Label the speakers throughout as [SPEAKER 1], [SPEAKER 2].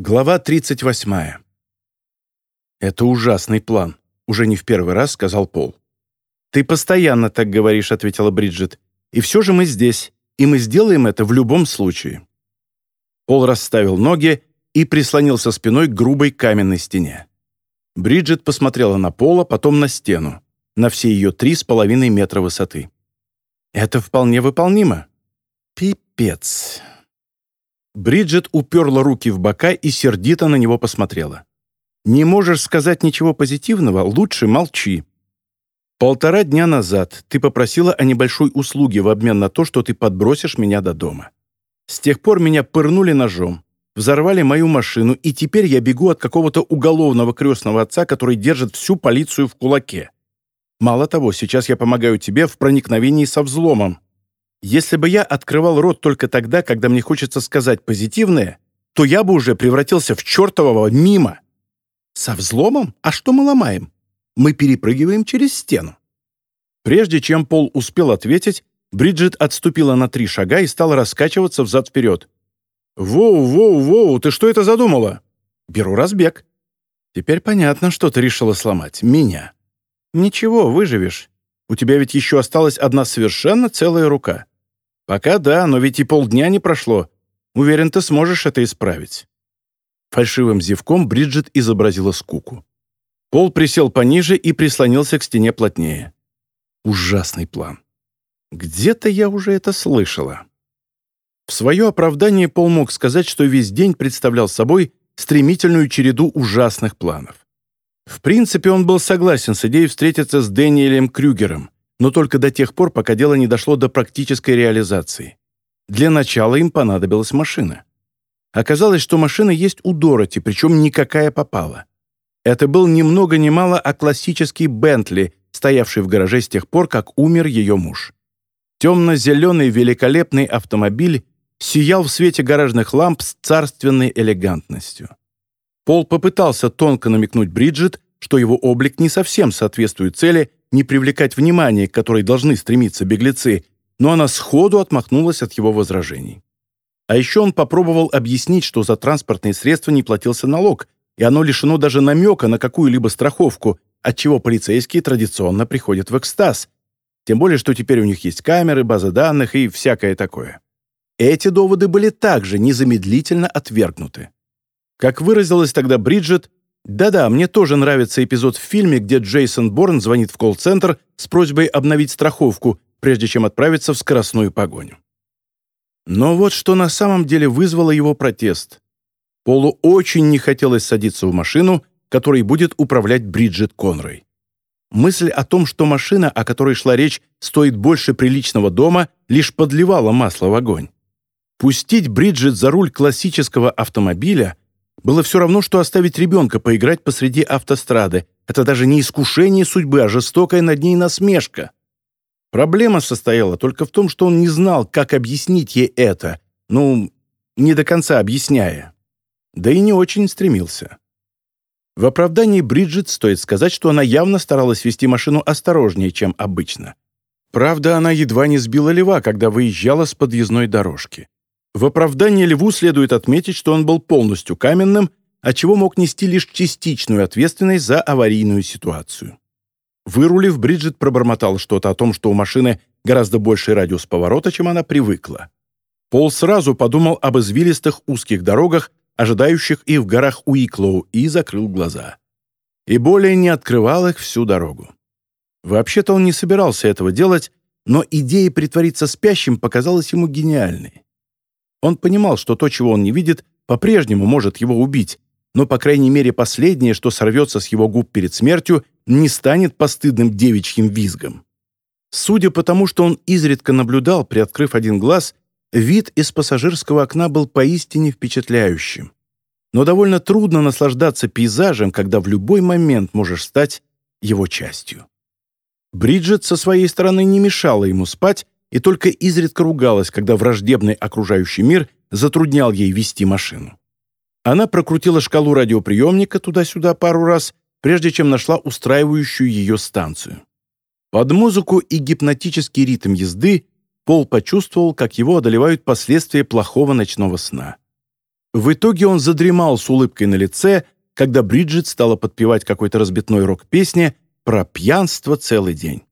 [SPEAKER 1] Глава 38. «Это ужасный план», — уже не в первый раз сказал Пол. «Ты постоянно так говоришь», — ответила Бриджит. «И все же мы здесь, и мы сделаем это в любом случае». Пол расставил ноги и прислонился спиной к грубой каменной стене. Бриджит посмотрела на Пола, потом на стену, на все ее три с половиной метра высоты. «Это вполне выполнимо». «Пипец», Бриджит уперла руки в бока и сердито на него посмотрела. «Не можешь сказать ничего позитивного? Лучше молчи. Полтора дня назад ты попросила о небольшой услуге в обмен на то, что ты подбросишь меня до дома. С тех пор меня пырнули ножом, взорвали мою машину, и теперь я бегу от какого-то уголовного крестного отца, который держит всю полицию в кулаке. Мало того, сейчас я помогаю тебе в проникновении со взломом. Если бы я открывал рот только тогда, когда мне хочется сказать позитивное, то я бы уже превратился в чертового мимо. Со взломом? А что мы ломаем? Мы перепрыгиваем через стену. Прежде чем Пол успел ответить, Бриджит отступила на три шага и стала раскачиваться взад-вперед. «Воу, воу, воу, ты что это задумала?» «Беру разбег». «Теперь понятно, что ты решила сломать. Меня». «Ничего, выживешь. У тебя ведь еще осталась одна совершенно целая рука. Пока да, но ведь и полдня не прошло. Уверен, ты сможешь это исправить». Фальшивым зевком Бриджит изобразила скуку. Пол присел пониже и прислонился к стене плотнее. Ужасный план. Где-то я уже это слышала. В свое оправдание Пол мог сказать, что весь день представлял собой стремительную череду ужасных планов. В принципе, он был согласен с идеей встретиться с Дэниелем Крюгером, но только до тех пор, пока дело не дошло до практической реализации. Для начала им понадобилась машина. Оказалось, что машина есть у Дороти, причем никакая попала. Это был ни много ни мало, а классический Бентли, стоявший в гараже с тех пор, как умер ее муж. Темно-зеленый великолепный автомобиль сиял в свете гаражных ламп с царственной элегантностью. Пол попытался тонко намекнуть Бриджит, что его облик не совсем соответствует цели не привлекать внимание, к которой должны стремиться беглецы, но она сходу отмахнулась от его возражений. А еще он попробовал объяснить, что за транспортные средства не платился налог, и оно лишено даже намека на какую-либо страховку, отчего полицейские традиционно приходят в экстаз. Тем более, что теперь у них есть камеры, базы данных и всякое такое. Эти доводы были также незамедлительно отвергнуты. Как выразилась тогда Бриджит, «Да-да, мне тоже нравится эпизод в фильме, где Джейсон Борн звонит в колл-центр с просьбой обновить страховку, прежде чем отправиться в скоростную погоню». Но вот что на самом деле вызвало его протест. Полу очень не хотелось садиться в машину, которой будет управлять Бриджит Конрой. Мысль о том, что машина, о которой шла речь, стоит больше приличного дома, лишь подливала масло в огонь. Пустить Бриджит за руль классического автомобиля – было все равно, что оставить ребенка поиграть посреди автострады. Это даже не искушение судьбы, а жестокая над ней насмешка. Проблема состояла только в том, что он не знал, как объяснить ей это, ну, не до конца объясняя. Да и не очень стремился. В оправдании Бриджит стоит сказать, что она явно старалась вести машину осторожнее, чем обычно. Правда, она едва не сбила лева, когда выезжала с подъездной дорожки. В оправдании Льву следует отметить, что он был полностью каменным, отчего мог нести лишь частичную ответственность за аварийную ситуацию. Вырулив, Бриджит пробормотал что-то о том, что у машины гораздо больший радиус поворота, чем она привыкла. Пол сразу подумал об извилистых узких дорогах, ожидающих их в горах Уиклоу, и закрыл глаза. И более не открывал их всю дорогу. Вообще-то он не собирался этого делать, но идея притвориться спящим показалась ему гениальной. Он понимал, что то, чего он не видит, по-прежнему может его убить, но, по крайней мере, последнее, что сорвется с его губ перед смертью, не станет постыдным девичьим визгом. Судя по тому, что он изредка наблюдал, приоткрыв один глаз, вид из пассажирского окна был поистине впечатляющим. Но довольно трудно наслаждаться пейзажем, когда в любой момент можешь стать его частью. Бриджит со своей стороны не мешала ему спать, и только изредка ругалась, когда враждебный окружающий мир затруднял ей вести машину. Она прокрутила шкалу радиоприемника туда-сюда пару раз, прежде чем нашла устраивающую ее станцию. Под музыку и гипнотический ритм езды Пол почувствовал, как его одолевают последствия плохого ночного сна. В итоге он задремал с улыбкой на лице, когда Бриджит стала подпевать какой-то разбитной рок-песни про пьянство целый день.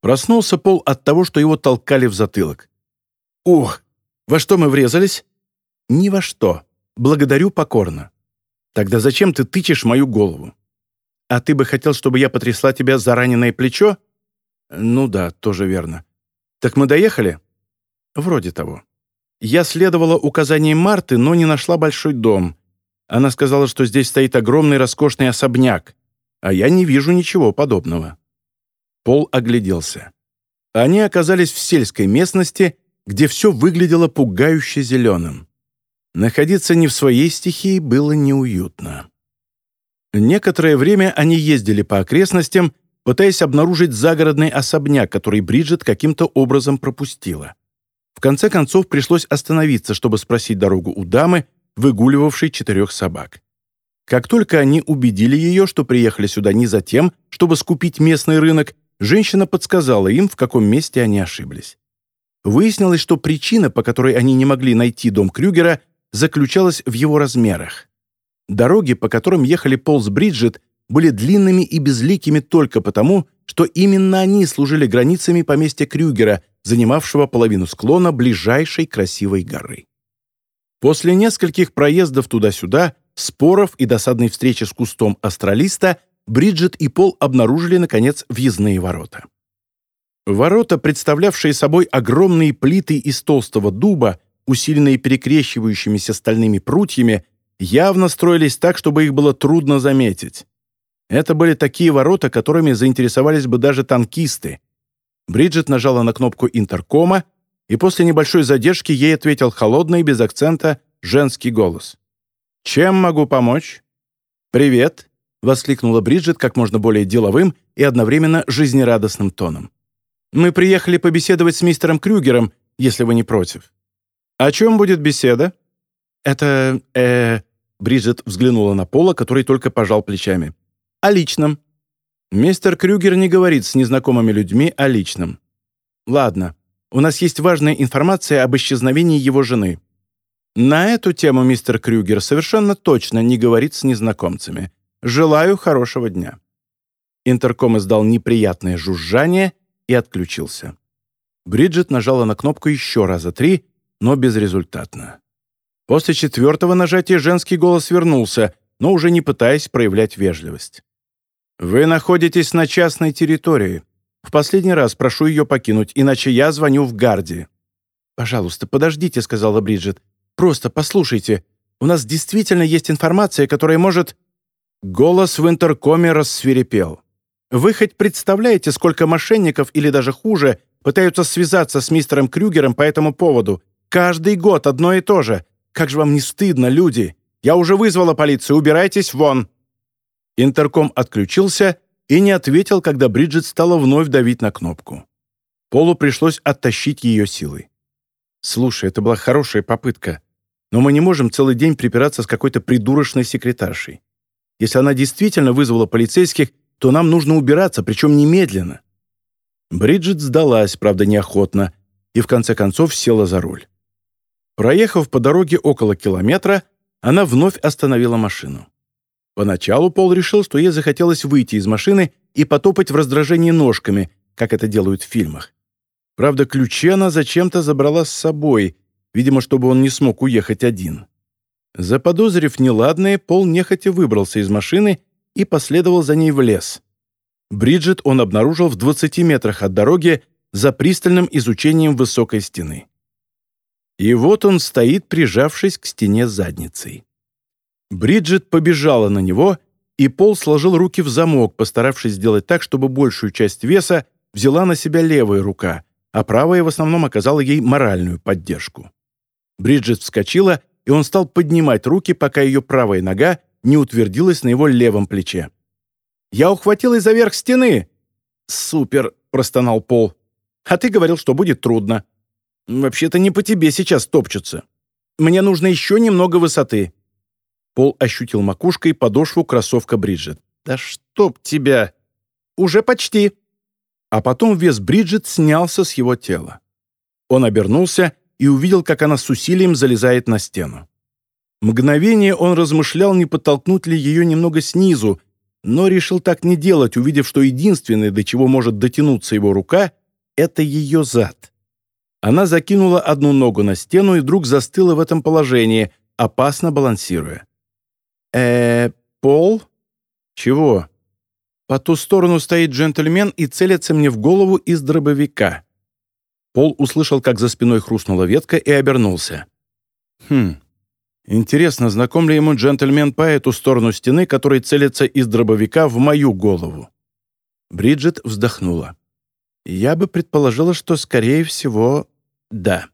[SPEAKER 1] Проснулся Пол от того, что его толкали в затылок. «Ух, во что мы врезались?» «Ни во что. Благодарю покорно». «Тогда зачем ты тычешь мою голову?» «А ты бы хотел, чтобы я потрясла тебя за раненое плечо?» «Ну да, тоже верно. Так мы доехали?» «Вроде того». Я следовала указаниям Марты, но не нашла большой дом. Она сказала, что здесь стоит огромный роскошный особняк, а я не вижу ничего подобного. Пол огляделся. Они оказались в сельской местности, где все выглядело пугающе зеленым. Находиться не в своей стихии было неуютно. Некоторое время они ездили по окрестностям, пытаясь обнаружить загородный особняк, который Бриджит каким-то образом пропустила. В конце концов пришлось остановиться, чтобы спросить дорогу у дамы, выгуливавшей четырех собак. Как только они убедили ее, что приехали сюда не за тем, чтобы скупить местный рынок, женщина подсказала им, в каком месте они ошиблись. Выяснилось, что причина, по которой они не могли найти дом Крюгера, заключалась в его размерах. Дороги, по которым ехали Пол с Бриджит, были длинными и безликими только потому, что именно они служили границами поместья Крюгера, занимавшего половину склона ближайшей красивой горы. После нескольких проездов туда-сюда, споров и досадной встречи с кустом астралиста, Бриджит и Пол обнаружили, наконец, въездные ворота. Ворота, представлявшие собой огромные плиты из толстого дуба, усиленные перекрещивающимися стальными прутьями, явно строились так, чтобы их было трудно заметить. Это были такие ворота, которыми заинтересовались бы даже танкисты. Бриджит нажала на кнопку интеркома, и после небольшой задержки ей ответил холодный, без акцента, женский голос. «Чем могу помочь?» «Привет», — воскликнула Бриджит как можно более деловым и одновременно жизнерадостным тоном. «Мы приехали побеседовать с мистером Крюгером, если вы не против». «О чем будет беседа?» «Это... э...» Бриджит взглянула на Пола, который только пожал плечами. «О личном». «Мистер Крюгер не говорит с незнакомыми людьми о личном». «Ладно, у нас есть важная информация об исчезновении его жены». «На эту тему мистер Крюгер совершенно точно не говорит с незнакомцами. Желаю хорошего дня». Интерком издал неприятное жужжание и отключился. Бриджит нажала на кнопку еще раза три, но безрезультатно. После четвертого нажатия женский голос вернулся, но уже не пытаясь проявлять вежливость. «Вы находитесь на частной территории. В последний раз прошу ее покинуть, иначе я звоню в Гарди». «Пожалуйста, подождите», — сказала Бриджит. «Просто послушайте. У нас действительно есть информация, которая может...» Голос в интеркоме рассверепел. «Вы хоть представляете, сколько мошенников или даже хуже пытаются связаться с мистером Крюгером по этому поводу? Каждый год одно и то же. Как же вам не стыдно, люди? Я уже вызвала полицию, убирайтесь вон!» Интерком отключился и не ответил, когда Бриджит стала вновь давить на кнопку. Полу пришлось оттащить ее силой. «Слушай, это была хорошая попытка, но мы не можем целый день припираться с какой-то придурочной секретаршей. Если она действительно вызвала полицейских, то нам нужно убираться, причем немедленно». Бриджит сдалась, правда, неохотно, и в конце концов села за руль. Проехав по дороге около километра, она вновь остановила машину. Поначалу Пол решил, что ей захотелось выйти из машины и потопать в раздражении ножками, как это делают в фильмах. Правда, ключи она зачем-то забрала с собой, видимо, чтобы он не смог уехать один. Заподозрив неладное, Пол нехотя выбрался из машины и последовал за ней в лес. Бриджит он обнаружил в 20 метрах от дороги за пристальным изучением высокой стены. И вот он стоит, прижавшись к стене задницей. Бриджит побежала на него, и Пол сложил руки в замок, постаравшись сделать так, чтобы большую часть веса взяла на себя левая рука, а правая в основном оказала ей моральную поддержку. Бриджит вскочила, и он стал поднимать руки, пока ее правая нога не утвердилась на его левом плече. «Я ухватилась за верх стены!» «Супер!» — простонал Пол. «А ты говорил, что будет трудно. Вообще-то не по тебе сейчас топчутся. Мне нужно еще немного высоты». Пол ощутил макушкой подошву кроссовка Бриджит. «Да чтоб тебя!» «Уже почти!» А потом вес Бриджит снялся с его тела. Он обернулся и увидел, как она с усилием залезает на стену. Мгновение он размышлял, не подтолкнуть ли ее немного снизу, но решил так не делать, увидев, что единственное, до чего может дотянуться его рука, это ее зад. Она закинула одну ногу на стену и вдруг застыла в этом положении, опасно балансируя. э Пол? Чего? По ту сторону стоит джентльмен и целится мне в голову из дробовика. Пол услышал, как за спиной хрустнула ветка и обернулся. Хм, интересно, знаком ли ему джентльмен по эту сторону стены, который целится из дробовика в мою голову? Бриджит вздохнула. Я бы предположила, что, скорее всего, да.